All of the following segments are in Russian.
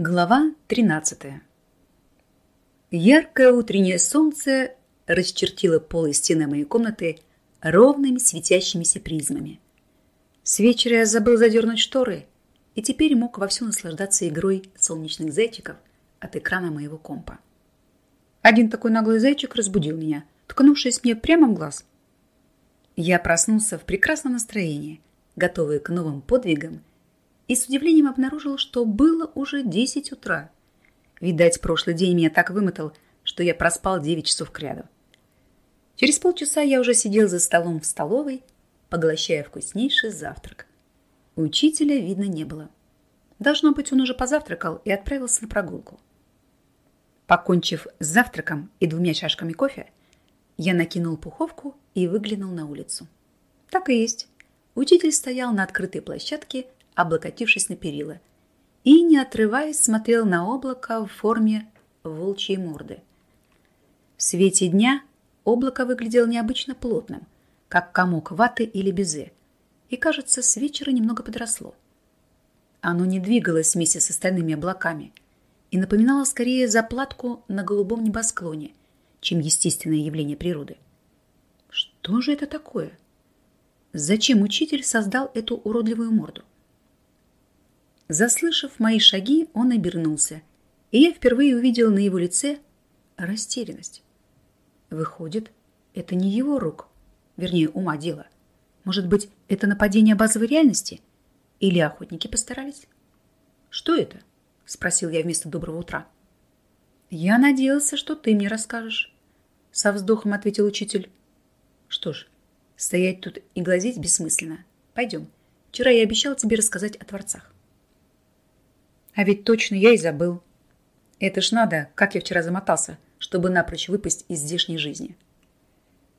Глава 13 Яркое утреннее солнце расчертило пол и стены моей комнаты ровными светящимися призмами. С вечера я забыл задернуть шторы и теперь мог вовсю наслаждаться игрой солнечных зайчиков от экрана моего компа. Один такой наглый зайчик разбудил меня, ткнувшись мне прямо в глаз. Я проснулся в прекрасном настроении, готовый к новым подвигам и с удивлением обнаружил, что было уже 10 утра. Видать, прошлый день меня так вымотал, что я проспал 9 часов кряду. Через полчаса я уже сидел за столом в столовой, поглощая вкуснейший завтрак. Учителя видно не было. Должно быть, он уже позавтракал и отправился на прогулку. Покончив с завтраком и двумя чашками кофе, я накинул пуховку и выглянул на улицу. Так и есть. Учитель стоял на открытой площадке облокотившись на перила, и, не отрываясь, смотрел на облако в форме волчьей морды. В свете дня облако выглядело необычно плотным, как комок ваты или безе, и, кажется, с вечера немного подросло. Оно не двигалось вместе с остальными облаками и напоминало скорее заплатку на голубом небосклоне, чем естественное явление природы. Что же это такое? Зачем учитель создал эту уродливую морду? Заслышав мои шаги, он обернулся, и я впервые увидел на его лице растерянность. Выходит, это не его рук, вернее, ума дело. Может быть, это нападение базовой реальности? Или охотники постарались? Что это? Спросил я вместо доброго утра. Я надеялся, что ты мне расскажешь. Со вздохом ответил учитель. Что ж, стоять тут и глазеть бессмысленно. Пойдем. Вчера я обещал тебе рассказать о творцах. А ведь точно я и забыл. Это ж надо, как я вчера замотался, чтобы напрочь выпасть из здешней жизни.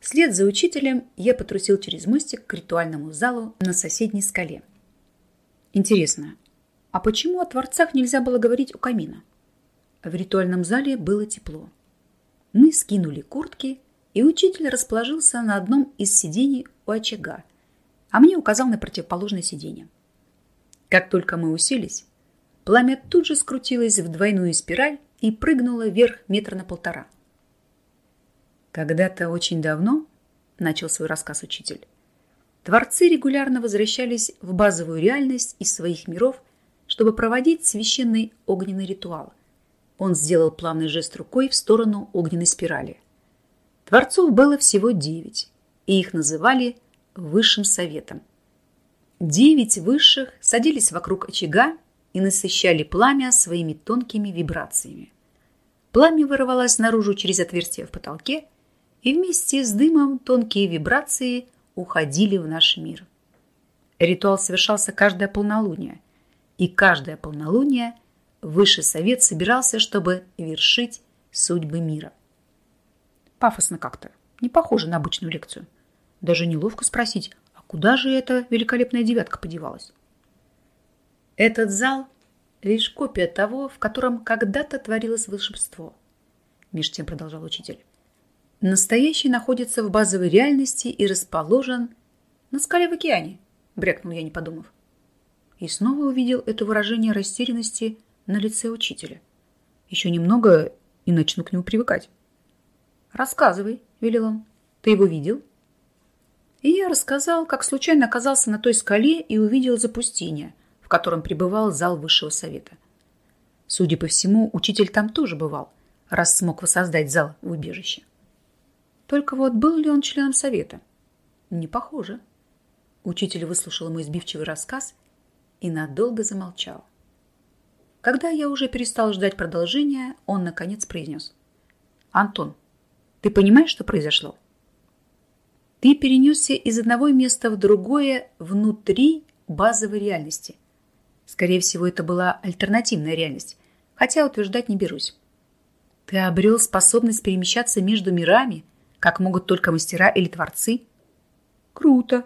Вслед за учителем я потрусил через мостик к ритуальному залу на соседней скале. Интересно, а почему о творцах нельзя было говорить у камина? В ритуальном зале было тепло. Мы скинули куртки, и учитель расположился на одном из сидений у очага, а мне указал на противоположное сиденье. Как только мы уселись, Пламя тут же скрутилось в двойную спираль и прыгнуло вверх метра на полтора. Когда-то очень давно, начал свой рассказ учитель, творцы регулярно возвращались в базовую реальность из своих миров, чтобы проводить священный огненный ритуал. Он сделал плавный жест рукой в сторону огненной спирали. Творцов было всего девять, и их называли Высшим Советом. Девять высших садились вокруг очага и насыщали пламя своими тонкими вибрациями. Пламя вырывалось наружу через отверстие в потолке, и вместе с дымом тонкие вибрации уходили в наш мир. Ритуал совершался каждое полнолуние, и каждое полнолуние Высший Совет собирался, чтобы вершить судьбы мира. Пафосно как-то, не похоже на обычную лекцию. Даже неловко спросить, а куда же эта великолепная девятка подевалась? Этот зал – лишь копия того, в котором когда-то творилось волшебство. Меж тем продолжал учитель. Настоящий находится в базовой реальности и расположен на скале в океане, брякнул я, не подумав. И снова увидел это выражение растерянности на лице учителя. Еще немного и начну к нему привыкать. «Рассказывай», — велел он. «Ты его видел?» И я рассказал, как случайно оказался на той скале и увидел запустение, в котором пребывал зал высшего совета. Судя по всему, учитель там тоже бывал, раз смог воссоздать зал в убежище. Только вот был ли он членом совета? Не похоже. Учитель выслушал мой сбивчивый рассказ и надолго замолчал. Когда я уже перестал ждать продолжения, он наконец произнес. «Антон, ты понимаешь, что произошло?» Ты перенесся из одного места в другое внутри базовой реальности – Скорее всего, это была альтернативная реальность, хотя утверждать не берусь. Ты обрел способность перемещаться между мирами, как могут только мастера или творцы? Круто.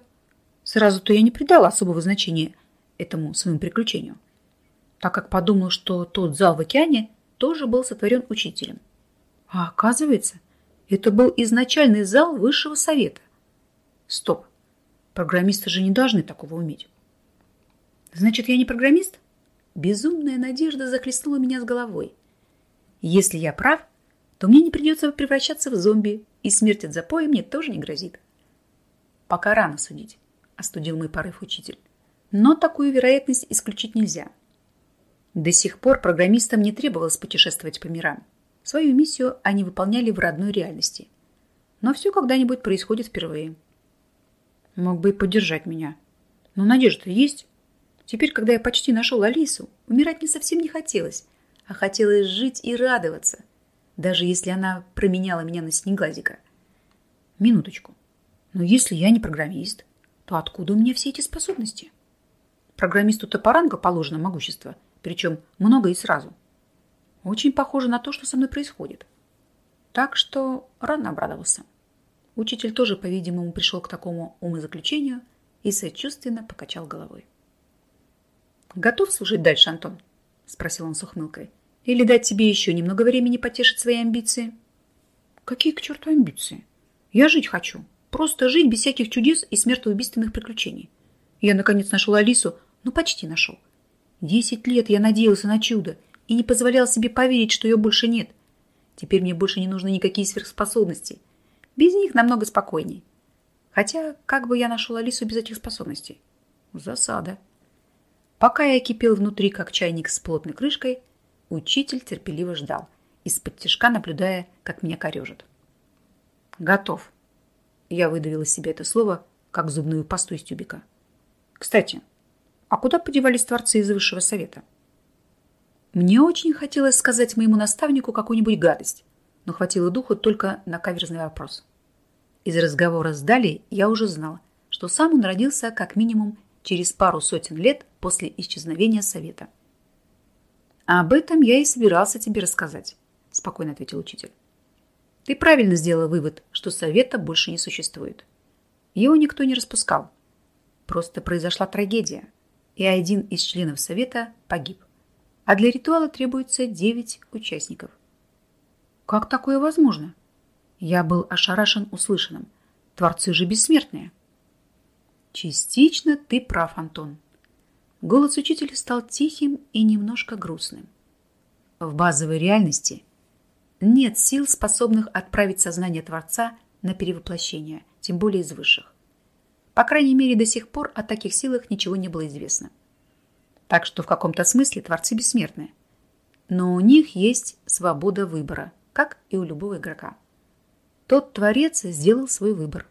Сразу-то я не придала особого значения этому своему приключению, так как подумал, что тот зал в океане тоже был сотворен учителем. А оказывается, это был изначальный зал высшего совета. Стоп. Программисты же не должны такого уметь. Значит, я не программист? безумная надежда захлестнула меня с головой. Если я прав, то мне не придется превращаться в зомби, и смерть от запоя мне тоже не грозит. Пока рано судить, остудил мой порыв учитель. Но такую вероятность исключить нельзя. До сих пор программистам не требовалось путешествовать по мирам. Свою миссию они выполняли в родной реальности. Но все когда-нибудь происходит впервые. Мог бы и поддержать меня. Но надежда есть. Теперь, когда я почти нашел Алису, умирать мне совсем не хотелось, а хотелось жить и радоваться, даже если она променяла меня на снеглазика. Минуточку. Но если я не программист, то откуда у меня все эти способности? Программисту топоранга положено могущество, причем много и сразу. Очень похоже на то, что со мной происходит. Так что рано обрадовался. Учитель тоже, по-видимому, пришел к такому умозаключению и сочувственно покачал головой. «Готов служить дальше, Антон?» – спросил он с ухмылкой. «Или дать тебе еще немного времени потешить свои амбиции?» «Какие к черту амбиции? Я жить хочу. Просто жить без всяких чудес и смертоубийственных приключений. Я, наконец, нашел Алису, ну, почти нашел. Десять лет я надеялся на чудо и не позволял себе поверить, что ее больше нет. Теперь мне больше не нужны никакие сверхспособности. Без них намного спокойней. Хотя, как бы я нашел Алису без этих способностей? Засада. Пока я кипел внутри, как чайник с плотной крышкой, учитель терпеливо ждал, из-под тяжка наблюдая, как меня корежит. «Готов». Я выдавил из себя это слово, как зубную пасту из тюбика. «Кстати, а куда подевались творцы из Высшего Совета?» Мне очень хотелось сказать моему наставнику какую-нибудь гадость, но хватило духу только на каверзный вопрос. Из разговора с Дали я уже знала, что сам он родился как минимум через пару сотен лет после исчезновения Совета. «А об этом я и собирался тебе рассказать», – спокойно ответил учитель. «Ты правильно сделал вывод, что Совета больше не существует. Его никто не распускал. Просто произошла трагедия, и один из членов Совета погиб. А для ритуала требуется девять участников. Как такое возможно? Я был ошарашен услышанным. Творцы же бессмертные. Частично ты прав, Антон. Голос учителя стал тихим и немножко грустным. В базовой реальности нет сил, способных отправить сознание Творца на перевоплощение, тем более из высших. По крайней мере, до сих пор о таких силах ничего не было известно. Так что в каком-то смысле Творцы бессмертные. Но у них есть свобода выбора, как и у любого игрока. Тот Творец сделал свой выбор.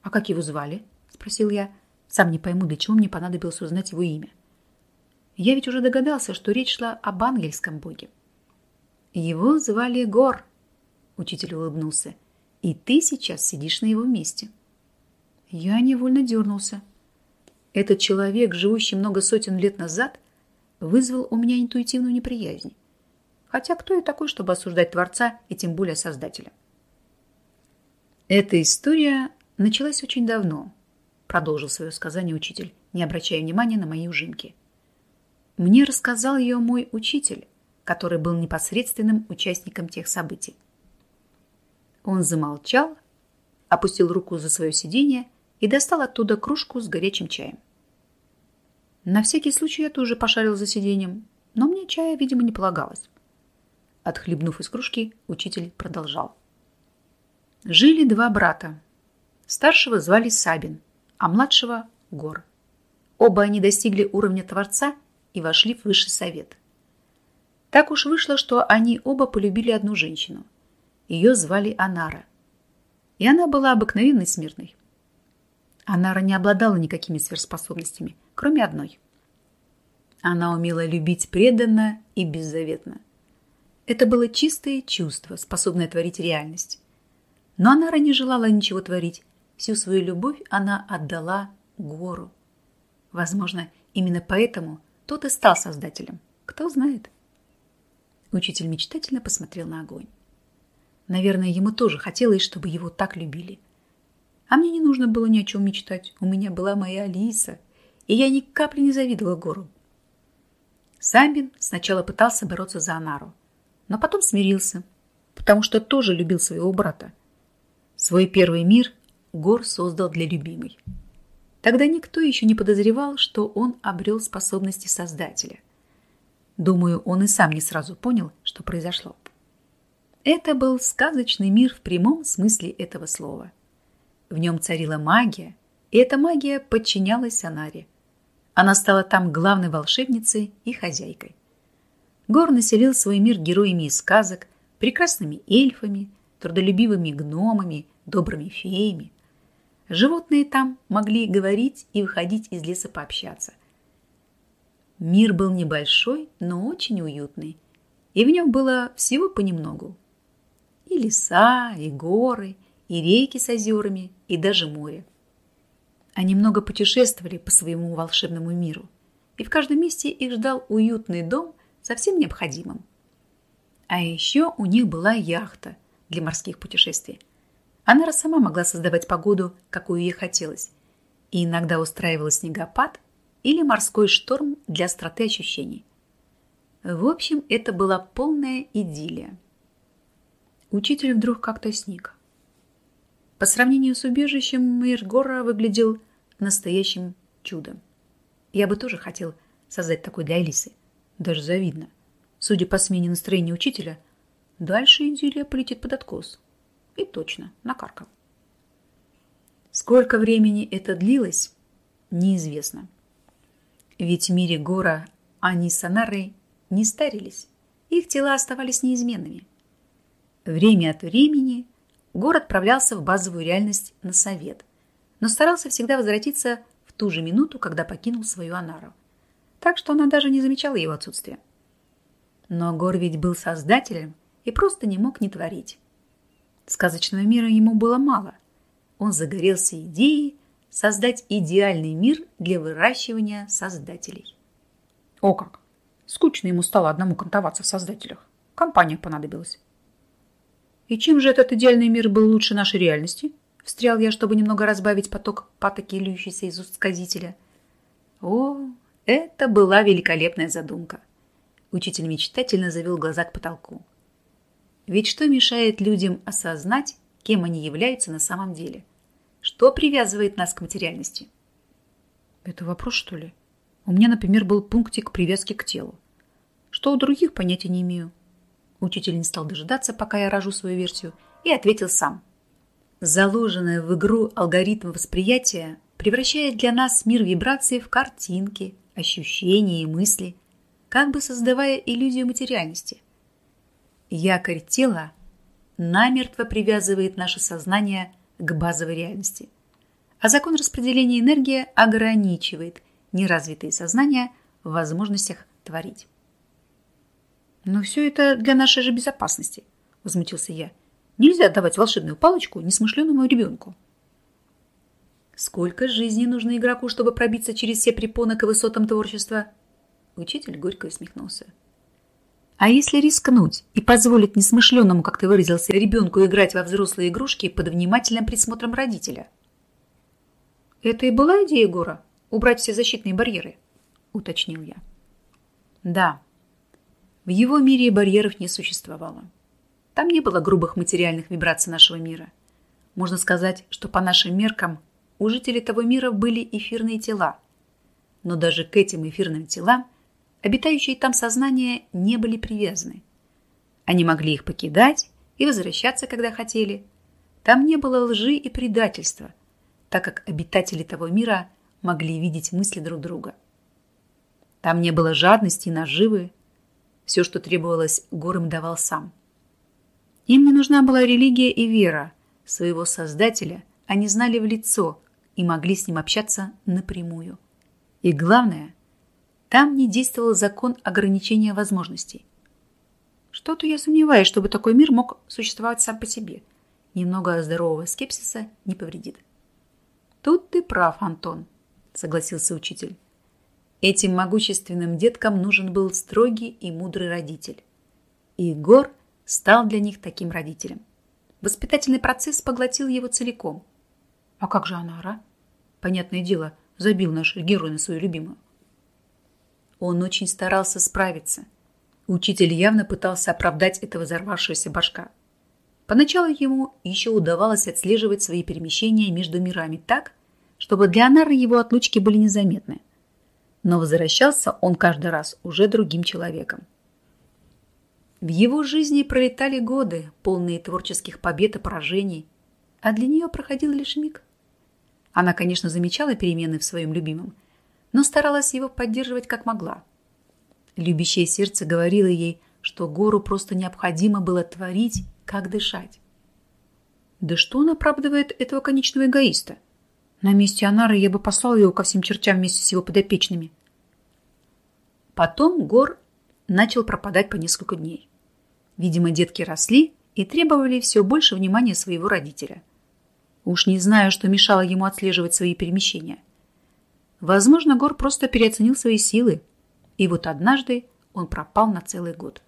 А как его звали? Спросил я. Сам не пойму, для чего мне понадобилось узнать его имя. Я ведь уже догадался, что речь шла об ангельском боге. Его звали Гор, учитель улыбнулся, и ты сейчас сидишь на его месте. Я невольно дернулся. Этот человек, живущий много сотен лет назад, вызвал у меня интуитивную неприязнь. Хотя кто я такой, чтобы осуждать Творца и тем более Создателя? Эта история началась очень давно, продолжил свое сказание учитель, не обращая внимания на мои ужимки. Мне рассказал ее мой учитель, который был непосредственным участником тех событий. Он замолчал, опустил руку за свое сиденье и достал оттуда кружку с горячим чаем. На всякий случай я тоже пошарил за сиденьем, но мне чая, видимо, не полагалось. Отхлебнув из кружки, учитель продолжал. Жили два брата. Старшего звали Сабин, а младшего – Гор. Оба они достигли уровня Творца и вошли в Высший Совет. Так уж вышло, что они оба полюбили одну женщину. Ее звали Анара. И она была обыкновенной смертной. Анара не обладала никакими сверхспособностями, кроме одной. Она умела любить преданно и беззаветно. Это было чистое чувство, способное творить реальность. Но Анара не желала ничего творить, Всю свою любовь она отдала гору. Возможно, именно поэтому тот и стал создателем. Кто знает. Учитель мечтательно посмотрел на огонь. Наверное, ему тоже хотелось, чтобы его так любили. А мне не нужно было ни о чем мечтать. У меня была моя Алиса, и я ни капли не завидовала гору. Самбин сначала пытался бороться за Анару, но потом смирился, потому что тоже любил своего брата. Свой первый мир Гор создал для любимой. Тогда никто еще не подозревал, что он обрел способности Создателя. Думаю, он и сам не сразу понял, что произошло. Это был сказочный мир в прямом смысле этого слова. В нем царила магия, и эта магия подчинялась Анаре. Она стала там главной волшебницей и хозяйкой. Гор населил свой мир героями из сказок, прекрасными эльфами, трудолюбивыми гномами, добрыми феями. Животные там могли говорить и выходить из леса пообщаться. Мир был небольшой, но очень уютный, и в нем было всего понемногу. И леса, и горы, и реки с озерами, и даже море. Они много путешествовали по своему волшебному миру, и в каждом месте их ждал уютный дом со всем необходимым. А еще у них была яхта для морских путешествий. Она сама могла создавать погоду, какую ей хотелось, и иногда устраивала снегопад или морской шторм для остроты ощущений. В общем, это была полная идиллия. Учитель вдруг как-то сник. По сравнению с убежищем, мир выглядел настоящим чудом. Я бы тоже хотел создать такой для Алисы. Даже завидно. Судя по смене настроения учителя, дальше идиллия полетит под откос. И точно, накаркал. Сколько времени это длилось, неизвестно. Ведь в мире Гора они с Анарой не старились. Их тела оставались неизменными. Время от времени Гор отправлялся в базовую реальность на совет, но старался всегда возвратиться в ту же минуту, когда покинул свою Анару. Так что она даже не замечала его отсутствия. Но Гор ведь был создателем и просто не мог не творить. Сказочного мира ему было мало. Он загорелся идеей создать идеальный мир для выращивания создателей. О как! Скучно ему стало одному кантоваться в создателях. Компания понадобилась. И чем же этот идеальный мир был лучше нашей реальности? Встрял я, чтобы немного разбавить поток патоки, льющийся из уст сказителя. О, это была великолепная задумка. Учитель мечтательно завел глаза к потолку. Ведь что мешает людям осознать, кем они являются на самом деле? Что привязывает нас к материальности? Это вопрос, что ли? У меня, например, был пунктик привязки к телу. Что у других, понятия не имею. Учитель не стал дожидаться, пока я рожу свою версию, и ответил сам. Заложенная в игру алгоритм восприятия превращает для нас мир вибраций в картинки, ощущения и мысли, как бы создавая иллюзию материальности. Якорь тела намертво привязывает наше сознание к базовой реальности. А закон распределения энергии ограничивает неразвитые сознания в возможностях творить. «Но все это для нашей же безопасности», – возмутился я. «Нельзя давать волшебную палочку несмышленному ребенку». Сколько жизней нужно игроку, чтобы пробиться через все препоны к высотам творчества? Учитель горько усмехнулся. А если рискнуть и позволить несмышленному, как ты выразился, ребенку играть во взрослые игрушки под внимательным присмотром родителя? Это и была идея Гора – убрать все защитные барьеры, уточнил я. Да, в его мире барьеров не существовало. Там не было грубых материальных вибраций нашего мира. Можно сказать, что по нашим меркам у жителей того мира были эфирные тела. Но даже к этим эфирным телам – обитающие там сознания не были привязаны. Они могли их покидать и возвращаться, когда хотели. Там не было лжи и предательства, так как обитатели того мира могли видеть мысли друг друга. Там не было жадности и наживы. Все, что требовалось, горам давал сам. Им не нужна была религия и вера. Своего Создателя они знали в лицо и могли с ним общаться напрямую. И главное – там не действовал закон ограничения возможностей. Что-то я сомневаюсь, чтобы такой мир мог существовать сам по себе. Немного здорового скепсиса не повредит. Тут ты прав, Антон, согласился учитель. Этим могущественным деткам нужен был строгий и мудрый родитель. И Егор стал для них таким родителем. Воспитательный процесс поглотил его целиком. А как же Анара? Понятное дело, забил наш герой на свою любимую. Он очень старался справиться. Учитель явно пытался оправдать этого взорвавшегося башка. Поначалу ему еще удавалось отслеживать свои перемещения между мирами так, чтобы для Анары его отлучки были незаметны. но возвращался он каждый раз уже другим человеком. В его жизни пролетали годы, полные творческих побед и поражений, а для нее проходил лишь миг. Она, конечно, замечала перемены в своем любимом, но старалась его поддерживать как могла. Любящее сердце говорило ей, что гору просто необходимо было творить, как дышать. Да что он оправдывает этого конечного эгоиста? На месте Анары я бы послал его ко всем чертям вместе с его подопечными. Потом Гор начал пропадать по несколько дней. Видимо, детки росли и требовали все больше внимания своего родителя. Уж не знаю, что мешало ему отслеживать свои перемещения. Возможно, Гор просто переоценил свои силы, и вот однажды он пропал на целый год.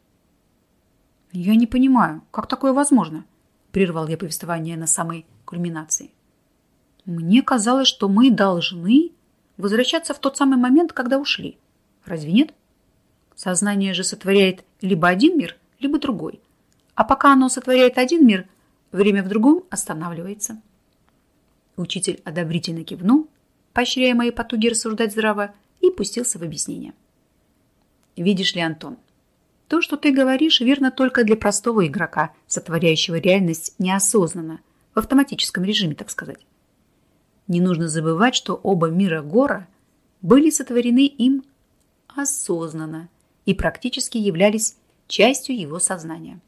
«Я не понимаю, как такое возможно?» прервал я повествование на самой кульминации. Мне казалось, что мы должны возвращаться в тот самый момент, когда ушли. Разве нет? Сознание же сотворяет либо один мир, либо другой. А пока оно сотворяет один мир, время в другом останавливается. Учитель одобрительно кивнул, поощряя мои потуги рассуждать здраво, и пустился в объяснение. Видишь ли, Антон, то, что ты говоришь, верно только для простого игрока, сотворяющего реальность неосознанно, в автоматическом режиме, так сказать. Не нужно забывать, что оба мира Гора были сотворены им осознанно и практически являлись частью его сознания.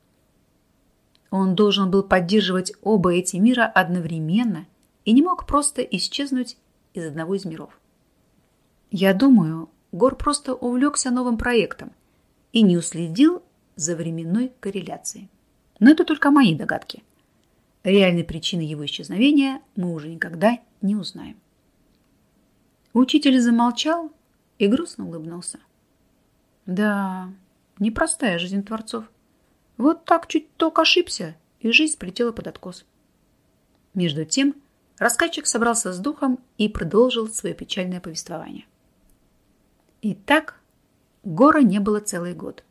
Он должен был поддерживать оба эти мира одновременно и не мог просто исчезнуть из одного из миров. Я думаю, Гор просто увлекся новым проектом – и не уследил за временной корреляцией. Но это только мои догадки. Реальной причины его исчезновения мы уже никогда не узнаем. Учитель замолчал и грустно улыбнулся. Да, непростая жизнь творцов. Вот так чуть только ошибся, и жизнь полетела под откос. Между тем, рассказчик собрался с духом и продолжил свое печальное повествование. Итак, Гора не было целый год.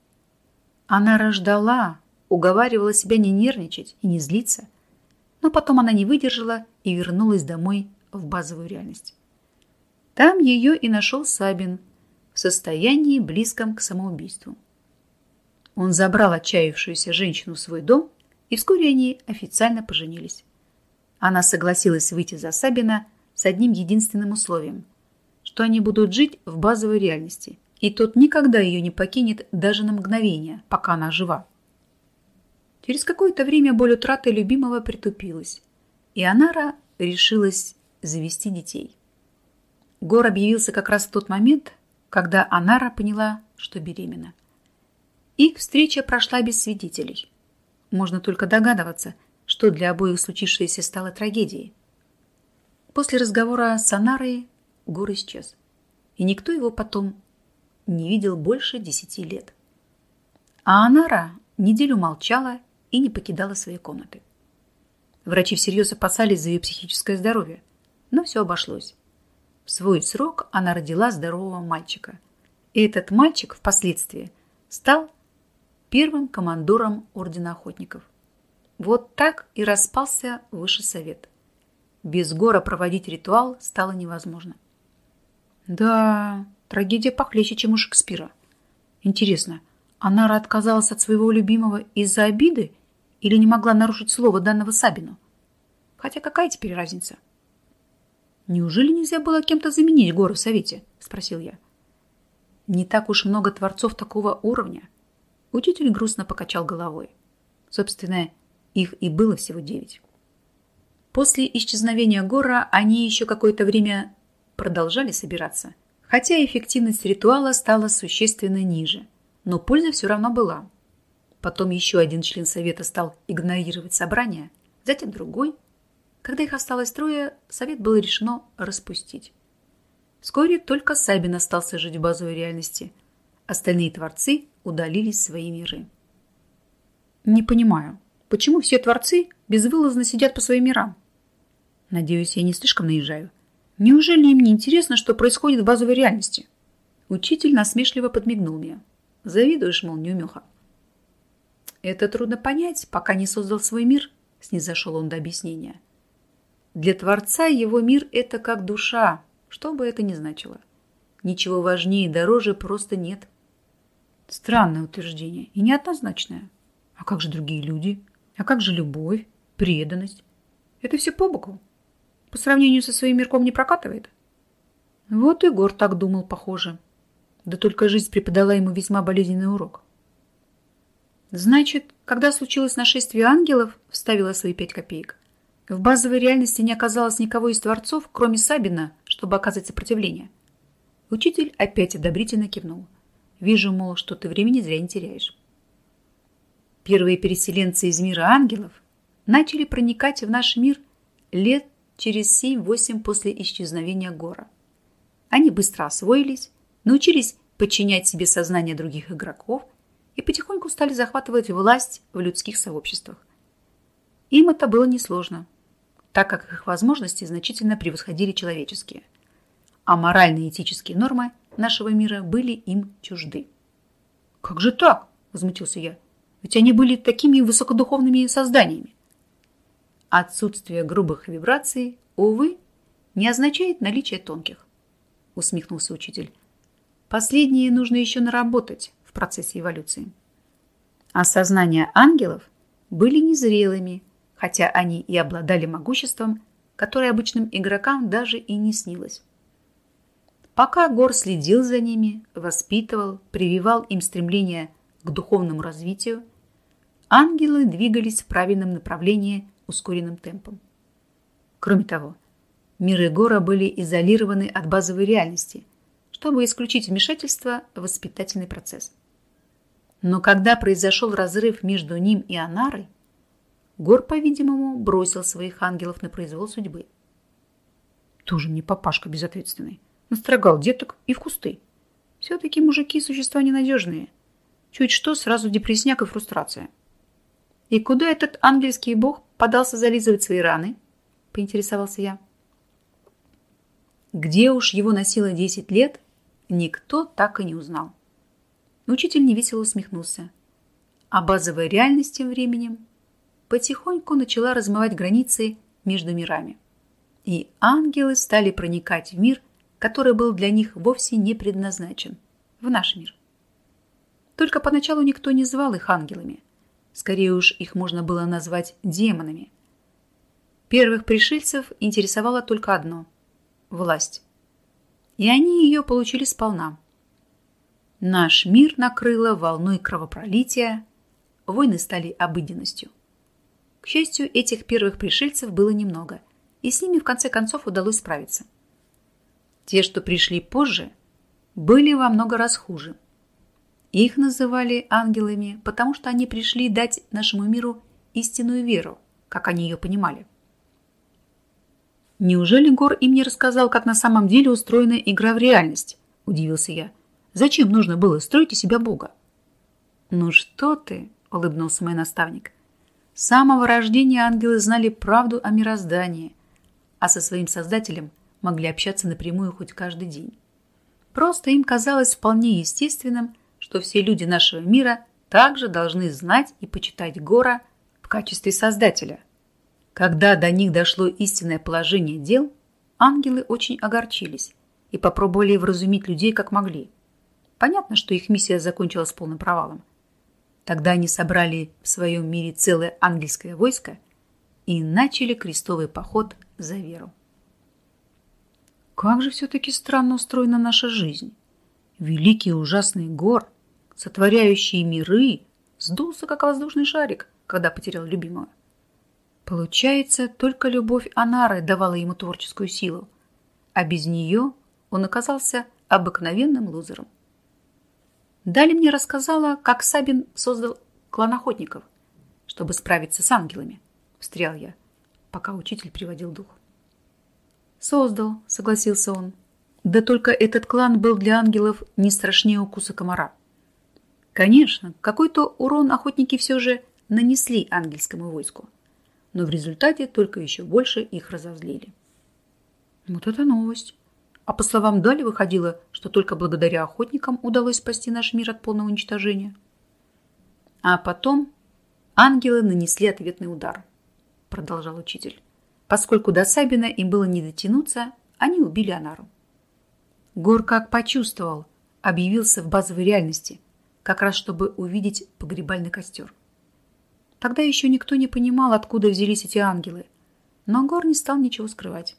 Она рождала, уговаривала себя не нервничать и не злиться, но потом она не выдержала и вернулась домой в базовую реальность. Там ее и нашел Сабин в состоянии близком к самоубийству. Он забрал отчаявшуюся женщину в свой дом, и вскоре они официально поженились. Она согласилась выйти за Сабина с одним единственным условием, что они будут жить в базовой реальности и тот никогда ее не покинет даже на мгновение, пока она жива. Через какое-то время боль утраты любимого притупилась, и Анара решилась завести детей. Гор объявился как раз в тот момент, когда Анара поняла, что беременна. Их встреча прошла без свидетелей. Можно только догадываться, что для обоих случившееся стало трагедией. После разговора с Анарой Гор исчез, и никто его потом не видел больше десяти лет. А Анара неделю молчала и не покидала своей комнаты. Врачи всерьез опасались за ее психическое здоровье, но все обошлось. В свой срок она родила здорового мальчика. И этот мальчик впоследствии стал первым командором Ордена Охотников. Вот так и распался Высший Совет. Без гора проводить ритуал стало невозможно. Да, Трагедия похлеще, чем у Шекспира. Интересно, Анара отказалась от своего любимого из-за обиды или не могла нарушить слово данного Сабину? Хотя какая теперь разница? Неужели нельзя было кем-то заменить гору в Совете? Спросил я. Не так уж много творцов такого уровня. Учитель грустно покачал головой. Собственно, их и было всего девять. После исчезновения Гора они еще какое-то время продолжали собираться – хотя эффективность ритуала стала существенно ниже, но польза все равно была. Потом еще один член совета стал игнорировать собрание, затем другой. Когда их осталось трое, совет было решено распустить. Вскоре только Сабин остался жить в базовой реальности. Остальные творцы удалились в свои миры. Не понимаю, почему все творцы безвылазно сидят по своим мирам? Надеюсь, я не слишком наезжаю. Неужели им не интересно, что происходит в базовой реальности? Учитель насмешливо подмигнул мне. Завидуешь, мол, неумеха. Это трудно понять, пока не создал свой мир, снизошел он до объяснения. Для Творца его мир – это как душа, что бы это ни значило. ничего важнее и дороже просто нет. Странное утверждение и неоднозначное. А как же другие люди? А как же любовь, преданность? Это все по боку. По сравнению со своим мирком не прокатывает. Вот и Гор так думал, похоже. Да только жизнь преподала ему весьма болезненный урок. Значит, когда случилось нашествие ангелов, вставила свои пять копеек, в базовой реальности не оказалось никого из творцов, кроме Сабина, чтобы оказать сопротивление. Учитель опять одобрительно кивнул. Вижу, мол, что ты времени зря не теряешь. Первые переселенцы из мира ангелов начали проникать в наш мир лет через 7-8 после исчезновения Гора. Они быстро освоились, научились подчинять себе сознание других игроков и потихоньку стали захватывать власть в людских сообществах. Им это было несложно, так как их возможности значительно превосходили человеческие, а моральные и этические нормы нашего мира были им чужды. «Как же так?» – возмутился я. «Ведь они были такими высокодуховными созданиями». Отсутствие грубых вибраций, увы, не означает наличие тонких, усмехнулся учитель. Последние нужно еще наработать в процессе эволюции. А сознания ангелов были незрелыми, хотя они и обладали могуществом, которое обычным игрокам даже и не снилось. Пока Гор следил за ними, воспитывал, прививал им стремление к духовному развитию, ангелы двигались в правильном направлении ускоренным темпом. Кроме того, миры Гора были изолированы от базовой реальности – чтобы исключить вмешательство в воспитательный процесс. Но когда произошел разрыв между ним и Анарой, Гор, по-видимому, бросил своих ангелов на произвол судьбы. Тоже мне папашка безответственный. Настрогал деток и в кусты. Все-таки мужики – существа ненадежные. Чуть что, сразу депрессняк и фрустрация. И куда этот ангельский бог подался зализывать свои раны? Поинтересовался я. Где уж его носило 10 лет, никто так и не узнал. Учитель невесело усмехнулся. А базовая реальность тем временем потихоньку начала размывать границы между мирами. И ангелы стали проникать в мир, который был для них вовсе не предназначен, в наш мир. Только поначалу никто не звал их ангелами. Скорее уж их можно было назвать демонами. Первых пришельцев интересовало только одно – власть и они ее получили сполна. Наш мир накрыло волной кровопролития, войны стали обыденностью. К счастью, этих первых пришельцев было немного, и с ними в конце концов удалось справиться. Те, что пришли позже, были во много раз хуже. Их называли ангелами, потому что они пришли дать нашему миру истинную веру, как они ее понимали. Неужели Гор им не рассказал, как на самом деле устроена игра в реальность? Удивился я. Зачем нужно было строить из себя Бога? Ну что ты, улыбнулся мой наставник. С самого рождения ангелы знали правду о мироздании, а со своим создателем могли общаться напрямую хоть каждый день. Просто им казалось вполне естественным, что все люди нашего мира также должны знать и почитать Гора в качестве создателя – когда до них дошло истинное положение дел, ангелы очень огорчились и попробовали вразумить людей как могли. Понятно, что их миссия закончилась полным провалом. Тогда они собрали в своем мире целое ангельское войско и начали крестовый поход за веру. Как же все-таки странно устроена наша жизнь. Великий и ужасный гор, сотворяющий миры, сдулся, как воздушный шарик, когда потерял любимого. Получается, только любовь Анары давала ему творческую силу, а без нее он оказался обыкновенным лузером. Дали мне рассказала, как Сабин создал клан охотников, чтобы справиться с ангелами, встрял я, пока учитель приводил дух. Создал, согласился он. Да только этот клан был для ангелов не страшнее укуса комара. Конечно, какой-то урон охотники все же нанесли ангельскому войску но в результате только еще больше их разозлили. Вот это новость. А по словам Дали выходило, что только благодаря охотникам удалось спасти наш мир от полного уничтожения. А потом ангелы нанесли ответный удар, продолжал учитель. Поскольку до Сабина им было не дотянуться, они убили Анару. Гор как почувствовал, объявился в базовой реальности, как раз чтобы увидеть погребальный костер. Тогда еще никто не понимал, откуда взялись эти ангелы, но Гор не стал ничего скрывать.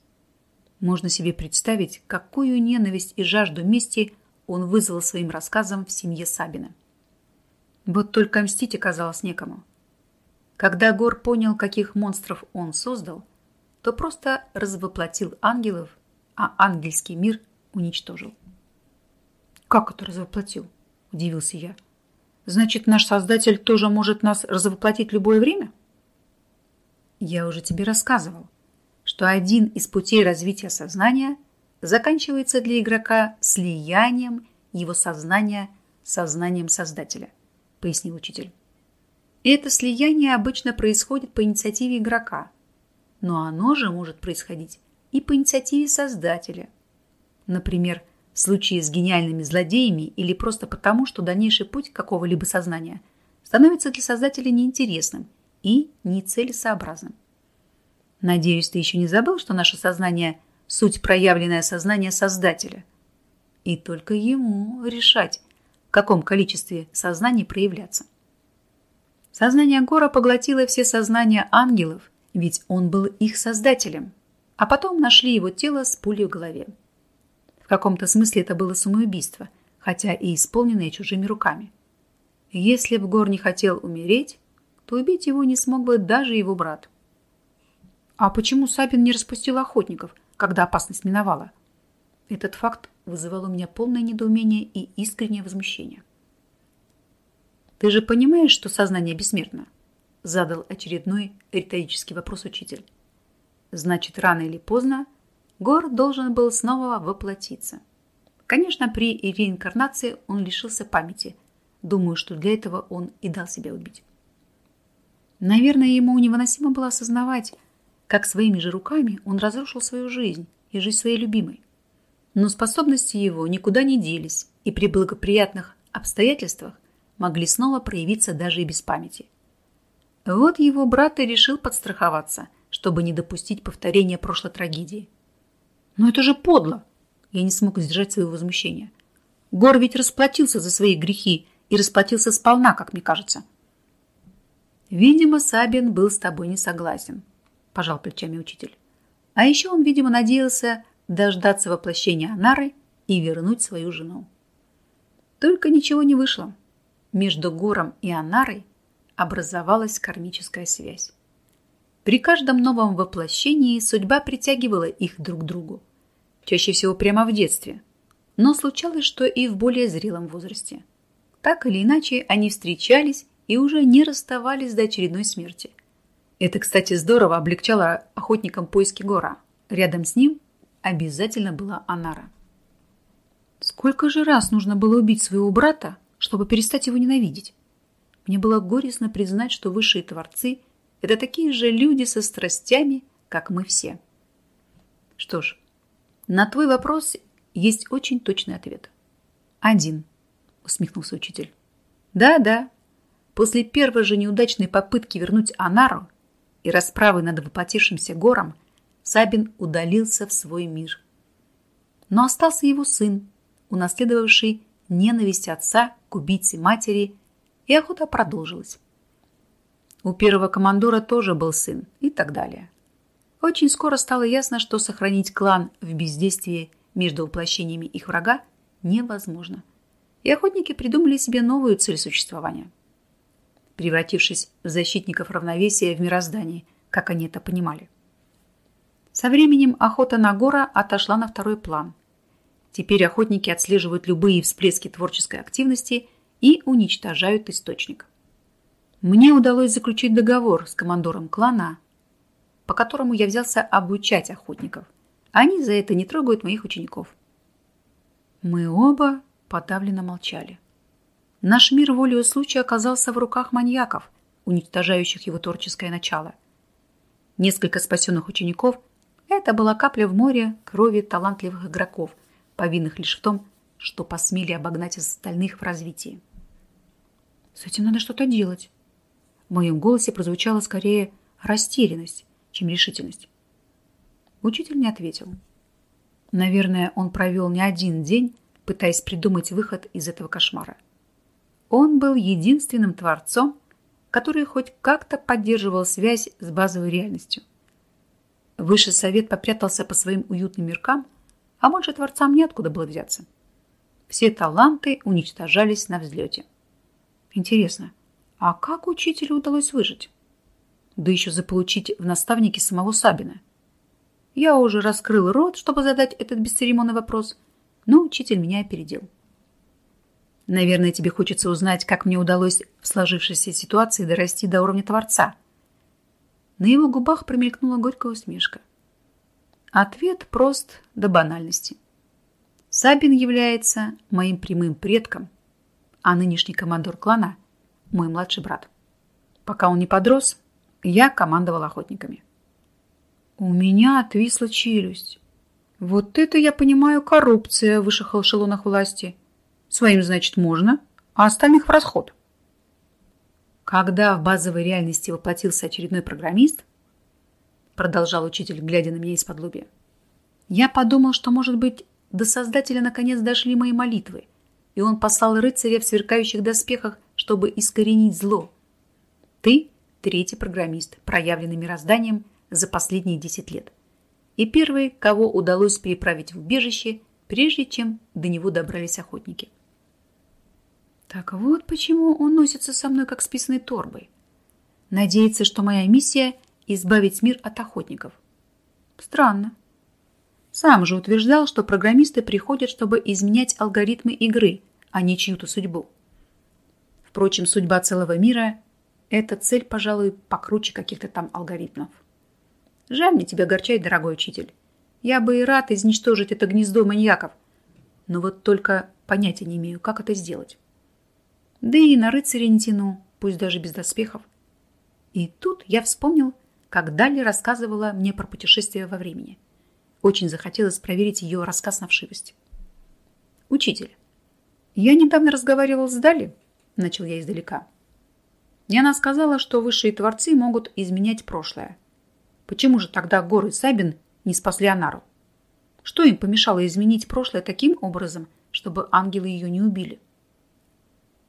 Можно себе представить, какую ненависть и жажду мести он вызвал своим рассказом в семье Сабина. Вот только мстить оказалось некому. Когда Гор понял, каких монстров он создал, то просто развоплотил ангелов, а ангельский мир уничтожил. «Как это развоплотил?» – удивился я. «Значит, наш Создатель тоже может нас развоплотить любое время?» Я уже тебе рассказывал, что один из путей развития сознания заканчивается для игрока слиянием его сознания с сознанием Создателя, пояснил учитель. И это слияние обычно происходит по инициативе игрока, но оно же может происходить и по инициативе Создателя. Например, в случае с гениальными злодеями или просто потому, что дальнейший путь какого-либо сознания становится для Создателя неинтересным и нецелесообразным. Надеюсь, ты еще не забыл, что наше сознание – суть проявленное сознание Создателя. И только ему решать, в каком количестве сознаний проявляться. Сознание Гора поглотило все сознания ангелов, ведь он был их создателем, а потом нашли его тело с пулей в голове. В каком-то смысле это было самоубийство, хотя и исполненное чужими руками. Если бы Гор не хотел умереть, то убить его не смог бы даже его брат. А почему Сабин не распустил охотников, когда опасность миновала? Этот факт вызывал у меня полное недоумение и искреннее возмущение. «Ты же понимаешь, что сознание бессмертно?» Задал очередной риторический вопрос учитель. Значит, рано или поздно Гор должен был снова воплотиться. Конечно, при реинкарнации он лишился памяти. Думаю, что для этого он и дал себя убить. Наверное, ему невыносимо было осознавать, как своими же руками он разрушил свою жизнь и жизнь своей любимой. Но способности его никуда не делись, и при благоприятных обстоятельствах могли снова проявиться даже и без памяти. Вот его брат и решил подстраховаться, чтобы не допустить повторения прошлой трагедии. Но это же подло! Я не смог сдержать своего возмущения. Гор ведь расплатился за свои грехи и расплатился сполна, как мне кажется. Видимо, Сабин был с тобой не согласен, пожал плечами учитель. А еще он, видимо, надеялся дождаться воплощения Анары и вернуть свою жену. Только ничего не вышло между Гором и Анарой образовалась кармическая связь. При каждом новом воплощении судьба притягивала их друг к другу. Чаще всего прямо в детстве. Но случалось, что и в более зрелом возрасте. Так или иначе, они встречались и уже не расставались до очередной смерти. Это, кстати, здорово облегчало охотникам поиски Гора. Рядом с ним обязательно была Анара. Сколько же раз нужно было убить своего брата, чтобы перестать его ненавидеть. Мне было горестно признать, что высшие творцы – это такие же люди со страстями, как мы все. Что ж, на твой вопрос есть очень точный ответ. Один, усмехнулся учитель. Да, да. После первой же неудачной попытки вернуть Анару и расправы над воплотившимся гором, Сабин удалился в свой мир. Но остался его сын, унаследовавший ненависть отца к убийце матери, и охота продолжилась. У первого командора тоже был сын и так далее. Очень скоро стало ясно, что сохранить клан в бездействии между воплощениями их врага невозможно. И охотники придумали себе новую цель существования. Превратившись в защитников равновесия в мироздании, как они это понимали. Со временем охота на гора отошла на второй план – Теперь охотники отслеживают любые всплески творческой активности и уничтожают источник. Мне удалось заключить договор с командором клана, по которому я взялся обучать охотников. Они за это не трогают моих учеников. Мы оба подавленно молчали. Наш мир волею случая оказался в руках маньяков, уничтожающих его творческое начало. Несколько спасенных учеников – это была капля в море крови талантливых игроков – повинных лишь в том, что посмели обогнать остальных в развитии. С этим надо что-то делать. В моем голосе прозвучала скорее растерянность, чем решительность. Учитель не ответил. Наверное, он провел не один день, пытаясь придумать выход из этого кошмара. Он был единственным творцом, который хоть как-то поддерживал связь с базовой реальностью. Высший совет попрятался по своим уютным миркам, а больше творцам неоткуда было взяться. Все таланты уничтожались на взлете. Интересно, а как учителю удалось выжить? Да еще заполучить в наставнике самого Сабина. Я уже раскрыл рот, чтобы задать этот бесцеремонный вопрос, но учитель меня опередил. Наверное, тебе хочется узнать, как мне удалось в сложившейся ситуации дорасти до уровня Творца. На его губах промелькнула горькая усмешка. Ответ прост до банальности. Сабин является моим прямым предком, а нынешний командор клана – мой младший брат. Пока он не подрос, я командовал охотниками. У меня отвисла челюсть. Вот это, я понимаю, коррупция в высших эшелонах власти. Своим, значит, можно, а остальных в расход. Когда в базовой реальности воплотился очередной программист, продолжал учитель, глядя на меня из-под лобья, я подумал, что, может быть, до Создателя наконец дошли мои молитвы, и он послал рыцаря в сверкающих доспехах, чтобы искоренить зло. Ты – третий программист, проявленный мирозданием за последние десять лет – и первый, кого удалось переправить в убежище, прежде чем до него добрались охотники. Так вот почему он носится со мной как с писаной торбой. Надеется, что моя миссия – избавить мир от охотников. Странно. Сам же утверждал, что программисты приходят, чтобы изменять алгоритмы игры, а не чью-то судьбу. Впрочем, судьба целого мира – это цель, пожалуй, покруче каких-то там алгоритмов. Жаль мне тебя огорчать, дорогой учитель. Я бы и рад изничтожить это гнездо маньяков. Но вот только понятия не имею, как это сделать. Да и на рыцаря не тяну, пусть даже без доспехов. И тут я вспомнил, как Дали рассказывала мне про путешествие во времени. Очень захотелось проверить ее рассказ на вшивость. «Учитель, я недавно разговаривал с Дали», — начал я издалека. И она сказала, что высшие творцы могут изменять прошлое, Почему же тогда горы Сабин не спасли Анару? Что им помешало изменить прошлое таким образом, чтобы ангелы ее не убили?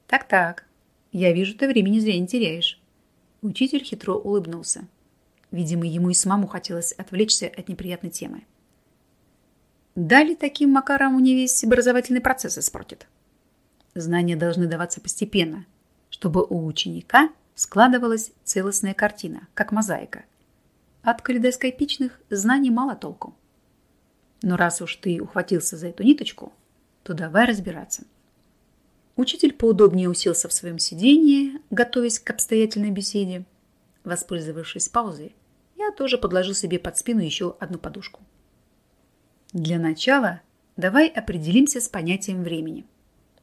Так-так, я вижу, ты времени зря не теряешь. Учитель хитро улыбнулся. Видимо, ему и самому хотелось отвлечься от неприятной темы. Дали таким макаром не весь образовательный процесс испортит. Знания должны даваться постепенно, чтобы у ученика складывалась целостная картина, как мозаика – от калейдоскопичных знаний мало толку. Но раз уж ты ухватился за эту ниточку, то давай разбираться. Учитель поудобнее уселся в своем сиденье, готовясь к обстоятельной беседе. Воспользовавшись паузой, я тоже подложил себе под спину еще одну подушку. Для начала давай определимся с понятием времени.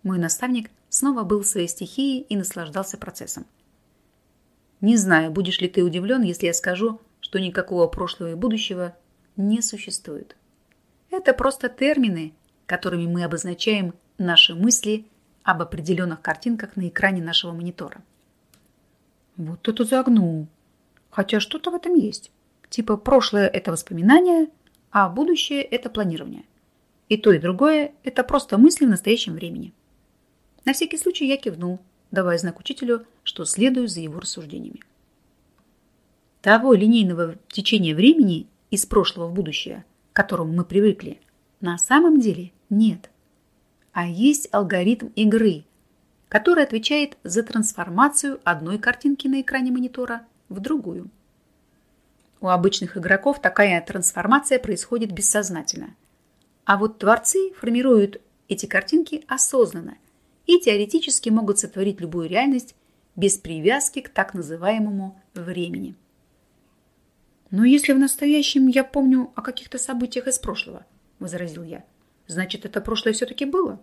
Мой наставник снова был в своей стихии и наслаждался процессом. Не знаю, будешь ли ты удивлен, если я скажу, что никакого прошлого и будущего не существует. Это просто термины, которыми мы обозначаем наши мысли об определенных картинках на экране нашего монитора. Вот это загнул. Хотя что-то в этом есть. Типа прошлое – это воспоминания, а будущее – это планирование. И то, и другое – это просто мысли в настоящем времени. На всякий случай я кивнул, давая знак учителю, что следую за его рассуждениями. Того линейного течения времени из прошлого в будущее, к которому мы привыкли, на самом деле нет. А есть алгоритм игры, который отвечает за трансформацию одной картинки на экране монитора в другую. У обычных игроков такая трансформация происходит бессознательно. А вот творцы формируют эти картинки осознанно и теоретически могут сотворить любую реальность без привязки к так называемому времени. «Но если в настоящем я помню о каких-то событиях из прошлого», – возразил я, – «значит, это прошлое все-таки было?»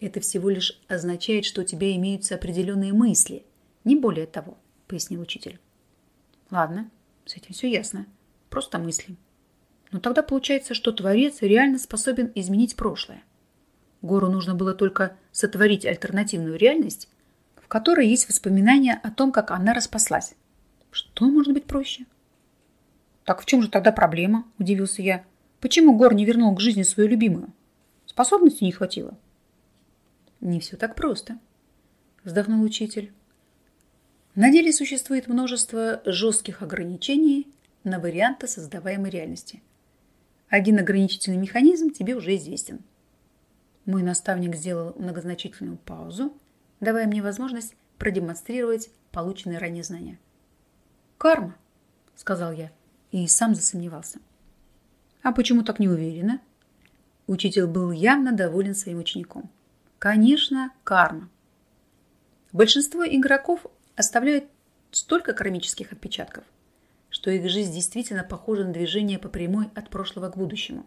«Это всего лишь означает, что у тебя имеются определенные мысли, не более того», – пояснил учитель. «Ладно, с этим все ясно. Просто мысли. Но тогда получается, что Творец реально способен изменить прошлое. Гору нужно было только сотворить альтернативную реальность, в которой есть воспоминания о том, как она распаслась. Что может быть проще?» «Так в чем же тогда проблема?» – удивился я. Почему Гор не вернул к жизни свою любимую? Способности не хватило. Не все так просто, вздохнул учитель. На деле существует множество жестких ограничений на варианты создаваемой реальности. Один ограничительный механизм тебе уже известен. Мой наставник сделал многозначительную паузу, давая мне возможность продемонстрировать полученные ранее знания. «Карма», — сказал я, и сам засомневался. «А почему так не уверена?» Учитель был явно доволен своим учеником. «Конечно, карма. Большинство игроков оставляют столько кармических отпечатков, что их жизнь действительно похожа на движение по прямой от прошлого к будущему.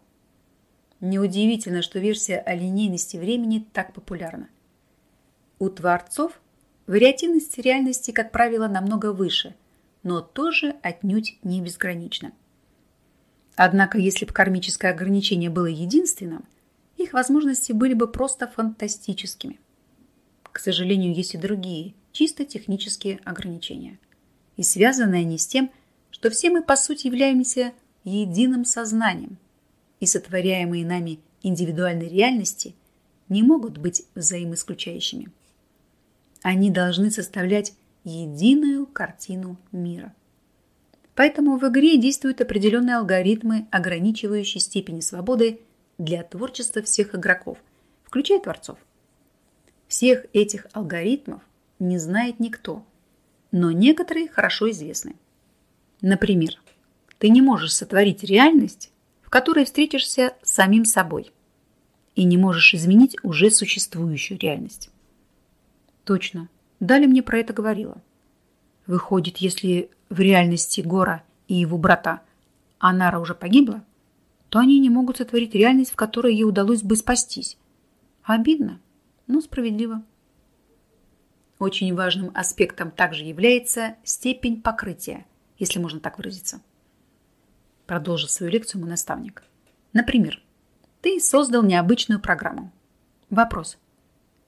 Неудивительно, что версия о линейности времени так популярна. У творцов вариативность реальности, как правило, намного выше, но тоже отнюдь не безгранична. Однако, если бы кармическое ограничение было единственным, их возможности были бы просто фантастическими. К сожалению, есть и другие, чисто технические ограничения. И связаны они с тем, что все мы, по сути, являемся единым сознанием, и сотворяемые нами индивидуальные реальности не могут быть взаимоисключающими. Они должны составлять единую картину мира. Поэтому в игре действуют определенные алгоритмы, ограничивающие степени свободы для творчества всех игроков, включая творцов. Всех этих алгоритмов не знает никто, но некоторые хорошо известны. Например, ты не можешь сотворить реальность, в которой встретишься с самим собой и не можешь изменить уже существующую реальность. Точно, Дали мне про это говорила. Выходит, если в реальности Гора и его брата Анара уже погибла, то они не могут сотворить реальность, в которой ей удалось бы спастись. Обидно, но справедливо. Очень важным аспектом также является степень покрытия, если можно так выразиться. Продолжил свою лекцию мой наставник. Например, ты создал необычную программу. Вопрос.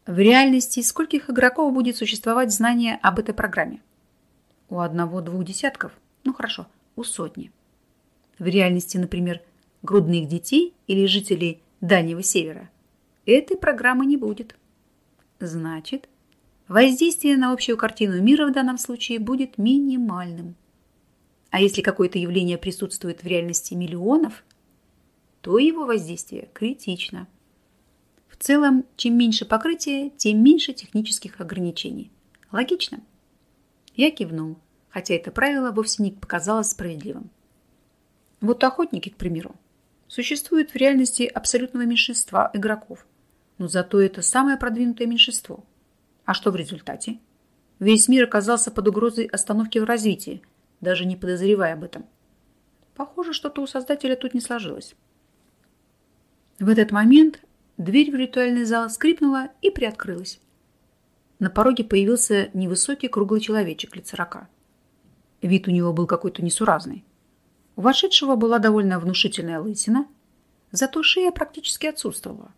В реальности скольких игроков будет существовать знание об этой программе? У одного-двух десятков? Ну хорошо, у сотни. В реальности, например, грудных детей или жителей Дальнего Севера этой программы не будет. Значит, воздействие на общую картину мира в данном случае будет минимальным. А если какое-то явление присутствует в реальности миллионов, то его воздействие критично. В целом, чем меньше покрытия, тем меньше технических ограничений. Логично? Я кивнул, хотя это правило вовсе не показалось справедливым. Вот охотники, к примеру, существуют в реальности абсолютного меньшинства игроков, но зато это самое продвинутое меньшинство. А что в результате? Весь мир оказался под угрозой остановки в развитии, даже не подозревая об этом. Похоже, что-то у создателя тут не сложилось. В этот момент дверь в ритуальный зал скрипнула и приоткрылась. На пороге появился невысокий круглый человечек лет сорока. Вид у него был какой-то несуразный. У вошедшего была довольно внушительная лысина, зато шея практически отсутствовала.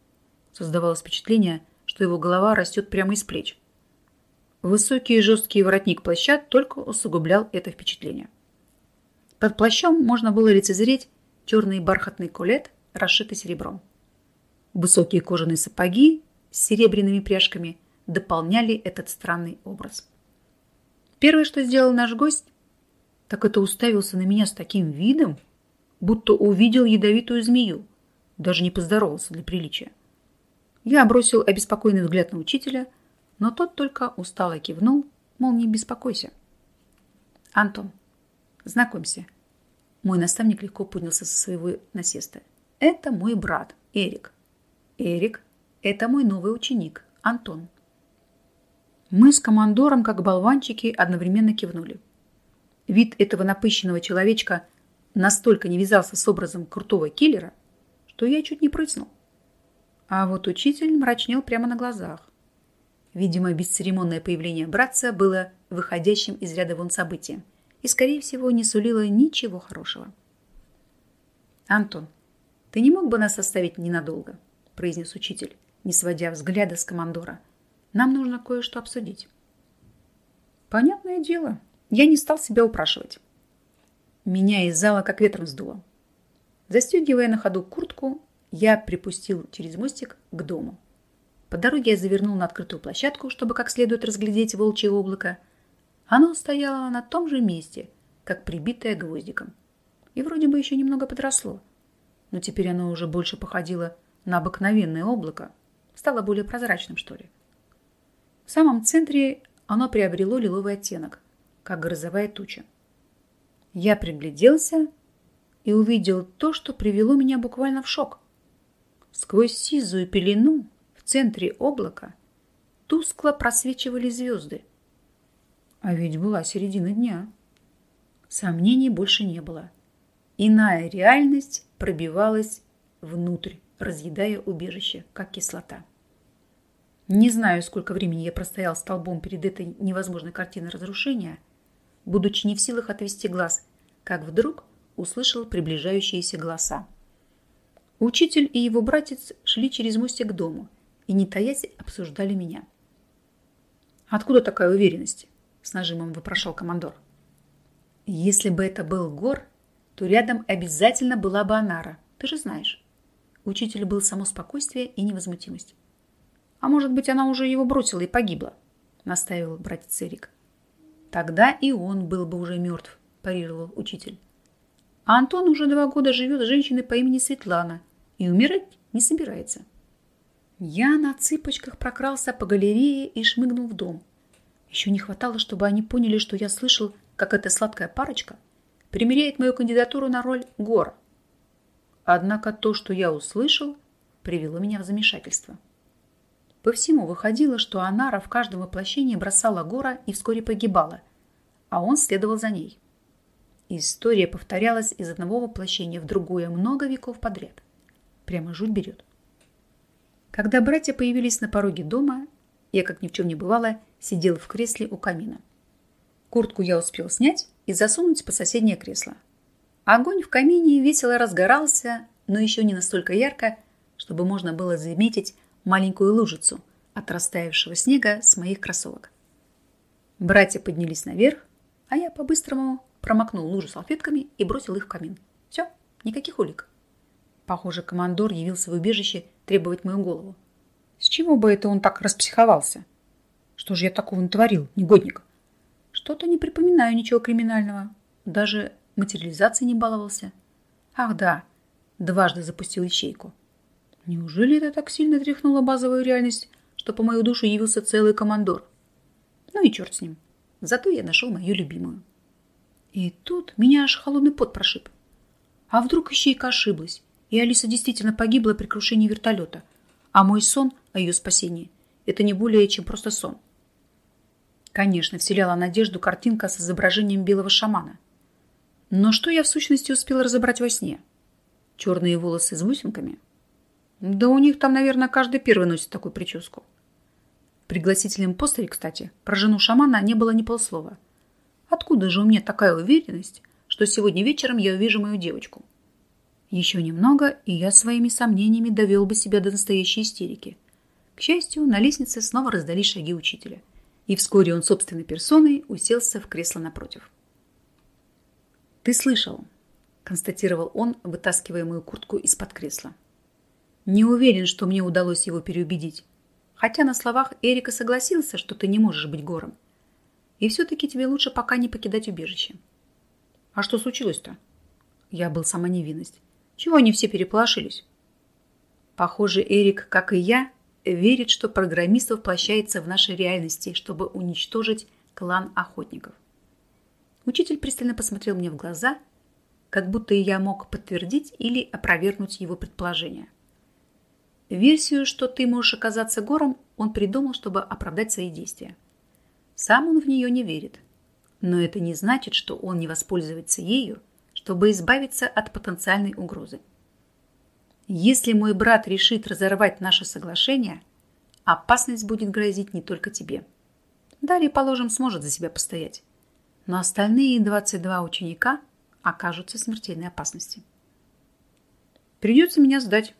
Создавалось впечатление, что его голова растет прямо из плеч. Высокий жесткий воротник плаща только усугублял это впечатление. Под плащом можно было лицезреть черный бархатный кулет, расшитый серебром. Высокие кожаные сапоги с серебряными пряжками – дополняли этот странный образ. Первое, что сделал наш гость, так это уставился на меня с таким видом, будто увидел ядовитую змею, даже не поздоровался для приличия. Я бросил обеспокоенный взгляд на учителя, но тот только устало кивнул, мол, не беспокойся. Антон, знакомься. Мой наставник легко поднялся со своего насеста. Это мой брат, Эрик. Эрик – это мой новый ученик, Антон. Мы с командором, как болванчики, одновременно кивнули. Вид этого напыщенного человечка настолько не вязался с образом крутого киллера, что я чуть не прыснул. А вот учитель мрачнел прямо на глазах. Видимо, бесцеремонное появление братца было выходящим из ряда вон событием и, скорее всего, не сулило ничего хорошего. «Антон, ты не мог бы нас оставить ненадолго?» – произнес учитель, не сводя взгляда с командора – нам нужно кое-что обсудить. Понятное дело, я не стал себя упрашивать. Меня из зала как ветром сдуло. Застегивая на ходу куртку, я припустил через мостик к дому. По дороге я завернул на открытую площадку, чтобы как следует разглядеть волчье облако. Оно стояло на том же месте, как прибитое гвоздиком. И вроде бы еще немного подросло. Но теперь оно уже больше походило на обыкновенное облако, стало более прозрачным, что ли. В самом центре оно приобрело лиловый оттенок, как грозовая туча. Я пригляделся и увидел то, что привело меня буквально в шок. Сквозь сизую пелену центре облака тускло просвечивали звезды. А ведь была середина дня. Сомнений больше не было. Иная реальность пробивалась внутрь, разъедая убежище, как кислота. Не знаю, сколько времени я простоял столбом перед этой невозможной картиной разрушения, будучи не в силах отвести глаз, как вдруг услышал приближающиеся голоса. Учитель и его братец шли через мостик к дому и, не таясь, обсуждали меня. «Откуда такая уверенность?» – с нажимом вопрошал командор. «Если бы это был Гор, то рядом обязательно была бы Анара, ты же знаешь». Учитель был само спокойствие и невозмутимость. А может быть, она уже его бросила и погибла, настаивал братец Эрик. Тогда и он был бы уже мертв, парировал учитель. А Антон уже два года живет с женщиной по имени Светлана и умирать не собирается. Я на цыпочках прокрался по галерее и шмыгнул в дом. Еще не хватало, чтобы они поняли, что я слышал, как эта сладкая парочка примеряет мою кандидатуру на роль Гора. Однако то, что я услышал, привело меня в замешательство. По всему выходило, что Анара в каждом воплощении бросала Гора и вскоре погибала, а он следовал за ней. История повторялась из одного воплощения в другое много веков подряд. Прямо жуть берет. Когда братья появились на пороге дома, я, как ни в чем не бывало, сидел в кресле у камина. Куртку я успел снять и засунуть по соседнее кресло. Огонь в камине весело разгорался, но еще не настолько ярко, чтобы можно было заметить маленькую лужицу от растаявшего снега с моих кроссовок. Братья поднялись наверх, а я по-быстрому промокнул лужу салфетками и бросил их в камин. Все, никаких улик. Похоже, командор явился в убежище требовать мою голову. С чего бы это он так распсиховался? Что же я такого натворил, негодник? Что-то не припоминаю ничего криминального. Даже материализации не баловался. Ах да, дважды запустил ячейку. Неужели это так сильно тряхнуло базовую реальность, что по мою душу явился целый командор? Ну и черт с ним. Зато я нашел мою любимую. И тут меня аж холодный пот прошиб. А вдруг ищейка ошиблась, и Алиса действительно погибла при крушении вертолета, а мой сон о ее спасении – это не более чем просто сон. Конечно, вселяла надежду картинка с изображением белого шамана. Но что я в сущности успела разобрать во сне? Черные волосы с бусинками – да у них там, наверное, каждый первый носит такую прическу. В пригласительном постере, кстати, про жену шамана не было ни полслова. Откуда же у меня такая уверенность, что сегодня вечером я увижу мою девочку? Еще немного, и я своими сомнениями довел бы себя до настоящей истерики. К счастью, на лестнице снова раздались шаги учителя. И вскоре он собственной персоной уселся в кресло напротив. «Ты слышал», – констатировал он, вытаскивая мою куртку из-под кресла. Не уверен, что мне удалось его переубедить. Хотя на словах Эрика согласился, что ты не можешь быть гором. И все-таки тебе лучше пока не покидать убежище. А что случилось-то? Я был сама невинность. Чего они все переплашились? Похоже, Эрик, как и я, верит, что программист воплощается в нашей реальности, чтобы уничтожить клан охотников. Учитель пристально посмотрел мне в глаза, как будто я мог подтвердить или опровергнуть его предположение. Версию, что ты можешь оказаться гором, он придумал, чтобы оправдать свои действия. Сам он в нее не верит. Но это не значит, что он не воспользуется ею, чтобы избавиться от потенциальной угрозы. Если мой брат решит разорвать наше соглашение, опасность будет грозить не только тебе. Дарья, положим, сможет за себя постоять. Но остальные 22 ученика окажутся в смертельной опасности. Придется меня сдать,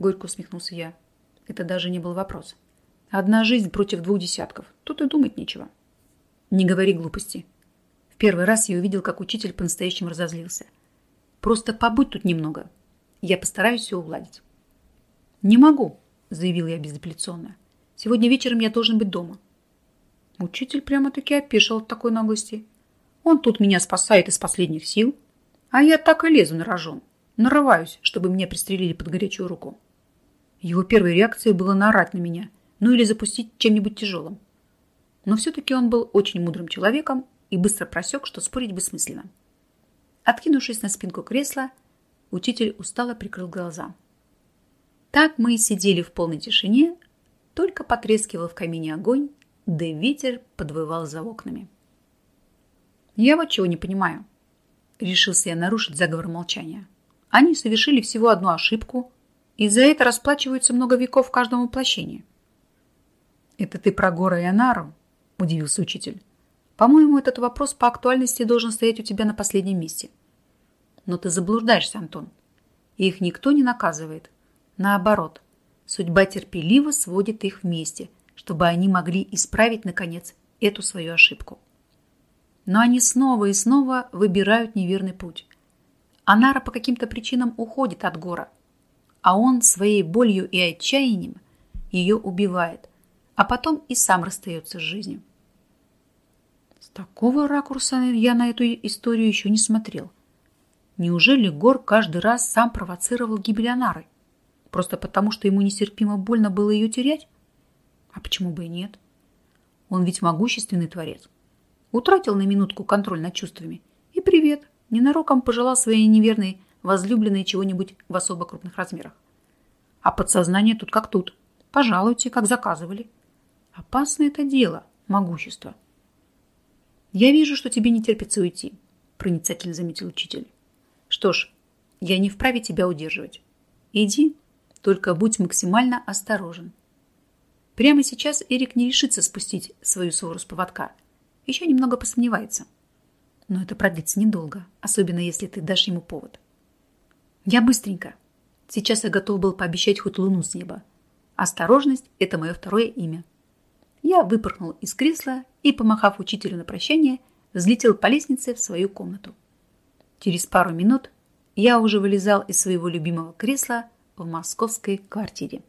Горько усмехнулся я. Это даже не был вопрос. Одна жизнь против двух десятков. Тут и думать нечего. Не говори глупости. В первый раз я увидел, как учитель по-настоящему разозлился. Просто побудь тут немного. Я постараюсь все уладить. Не могу, заявил я безапелляционно. Сегодня вечером я должен быть дома. Учитель прямо-таки опешил от такой наглости. Он тут меня спасает из последних сил, а я так и лезу на рожон. Нарываюсь, чтобы меня пристрелили под горячую руку. Его первой реакцией было наорать на меня, ну или запустить чем-нибудь тяжелым. Но все-таки он был очень мудрым человеком и быстро просек, что спорить бессмысленно. Откинувшись на спинку кресла, учитель устало прикрыл глаза. Так мы и сидели в полной тишине, только потрескивал в камине огонь, да ветер подвывал за окнами. «Я вот чего не понимаю», — решился я нарушить заговор молчания. «Они совершили всего одну ошибку, и за это расплачиваются много веков в каждом воплощении». «Это ты про Гора и Анару?» – удивился учитель. «По-моему, этот вопрос по актуальности должен стоять у тебя на последнем месте». «Но ты заблуждаешься, Антон. Их никто не наказывает. Наоборот, судьба терпеливо сводит их вместе, чтобы они могли исправить, наконец, эту свою ошибку. Но они снова и снова выбирают неверный путь. Анара по каким-то причинам уходит от Гора, а он своей болью и отчаянием ее убивает, а потом и сам расстается с жизнью. Такого ракурса я на эту историю еще не смотрел. Неужели Гор каждый раз сам провоцировал гибель Анары? Просто потому, что ему нестерпимо больно было ее терять? А почему бы и нет? Он ведь могущественный творец. Утратил на минутку контроль над чувствами. И привет, ненароком пожелал своей неверной возлюбленной чего-нибудь в особо крупных размерах. А подсознание тут как тут. Пожалуйте, как заказывали. Опасное это дело, могущество. Я вижу, что тебе не терпится уйти, проницательно заметил учитель. Что ж, я не вправе тебя удерживать. Иди, только будь максимально осторожен. Прямо сейчас Эрик не решится спустить свою свору с поводка. Еще немного посомневается. Но это продлится недолго, особенно если ты дашь ему повод. Я быстренько. Сейчас я готов был пообещать хоть луну с неба. Осторожность – это мое второе имя. Я выпорхнул из кресла и, помахав учителю на прощание, взлетел по лестнице в свою комнату. Через пару минут я уже вылезал из своего любимого кресла в московской квартире.